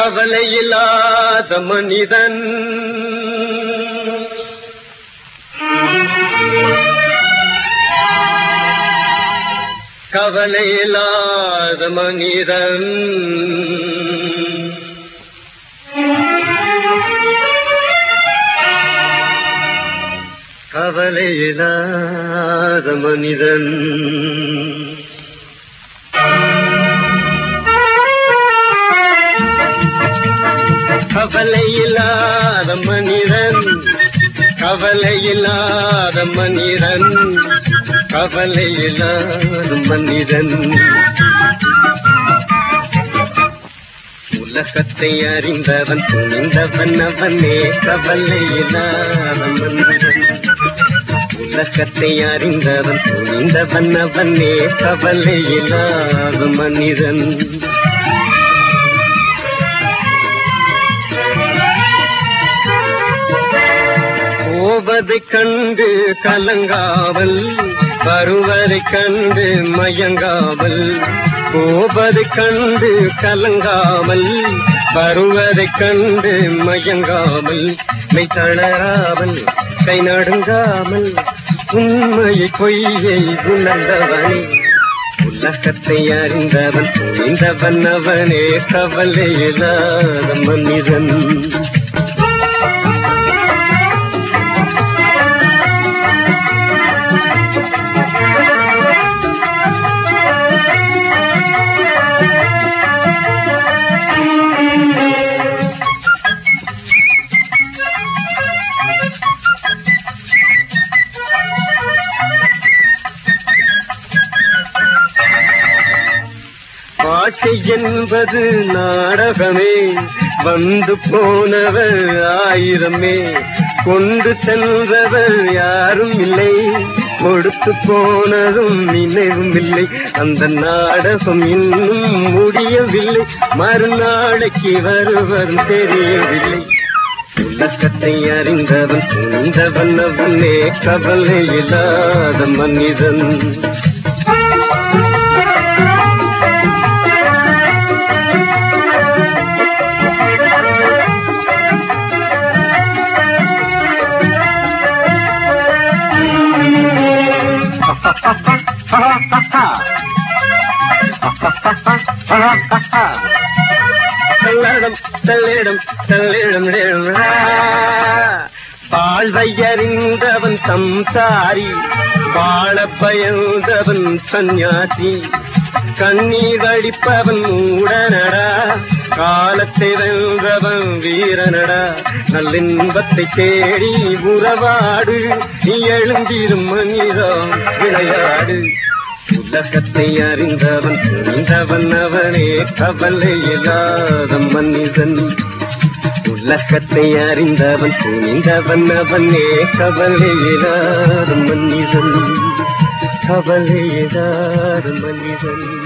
கவலையில்லாத மனிதன். கவலையில்லாத மனிதன். கவலையில்லாத மனிதன். கவலையில்லாத மனிதன் கவலையில்லாத மனிதன் கவலையில்லாத மனிதன். உலகத்தை அறிந்தவன் துணிந்தவன் அவனே கவலையில்லாத மனிதன். உலகத்தை அறிந்தவன் துணிந்தவன் அவனே கவலையில்லாத மனிதன். வருவதை கண்டு கலங்காவல் வருவதை கண்டு மயங்காவல். போவதை கண்டு கலங்காமல் வருவதை கண்டு மயங்காமல் மெய் தளராமல் கை நடுங்காமல் உண்மையை பொய்யை உணர்ந்தவனே. உலகத்தை அறிந்தவன் புரிந்தவன் அவனே கவலை இல்லாத மனிதன். வாழ்க்கை என்பது நாடகமே. வந்து போனவர் ஆயிரமே. கொண்டு சென்றவர் யாரும் இல்லை. கொடுத்து போனதும் நினைவும் இல்லை. அந்த நாடகம் இன்னும் முடியவில்லை. மறுநாளைக்கு வருவர் தெரியவில்லை. உலகத்தை அறிந்தவன் துணிந்தவன் அவனே கவலை இல்லாத மனிதன். தள்ளிடம் தள்ளிடம் தள்ளிடம் வாழ்வையறிந்தவன் சம்சாரி வாழ பயந்தவன் சந்நியாசி கண்ணீர் அடிப்பவன் மூடனடா. காலத்தை வென்றவன் வீரனடா. நல்லின்பத்தை தேடி உறவாடு. நீ எழுந்திரும் மனிதம் விளையாடு. உலகத்தை அறிந்தவன் புரிந்தவன் அவனே கவலை இல்லாத மனிதன். உலகத்தை அறிந்தவன் புரிந்தவன் அவனே கவலை இல்லாத மனிதன். கவலை இல்லாத மனிதன்.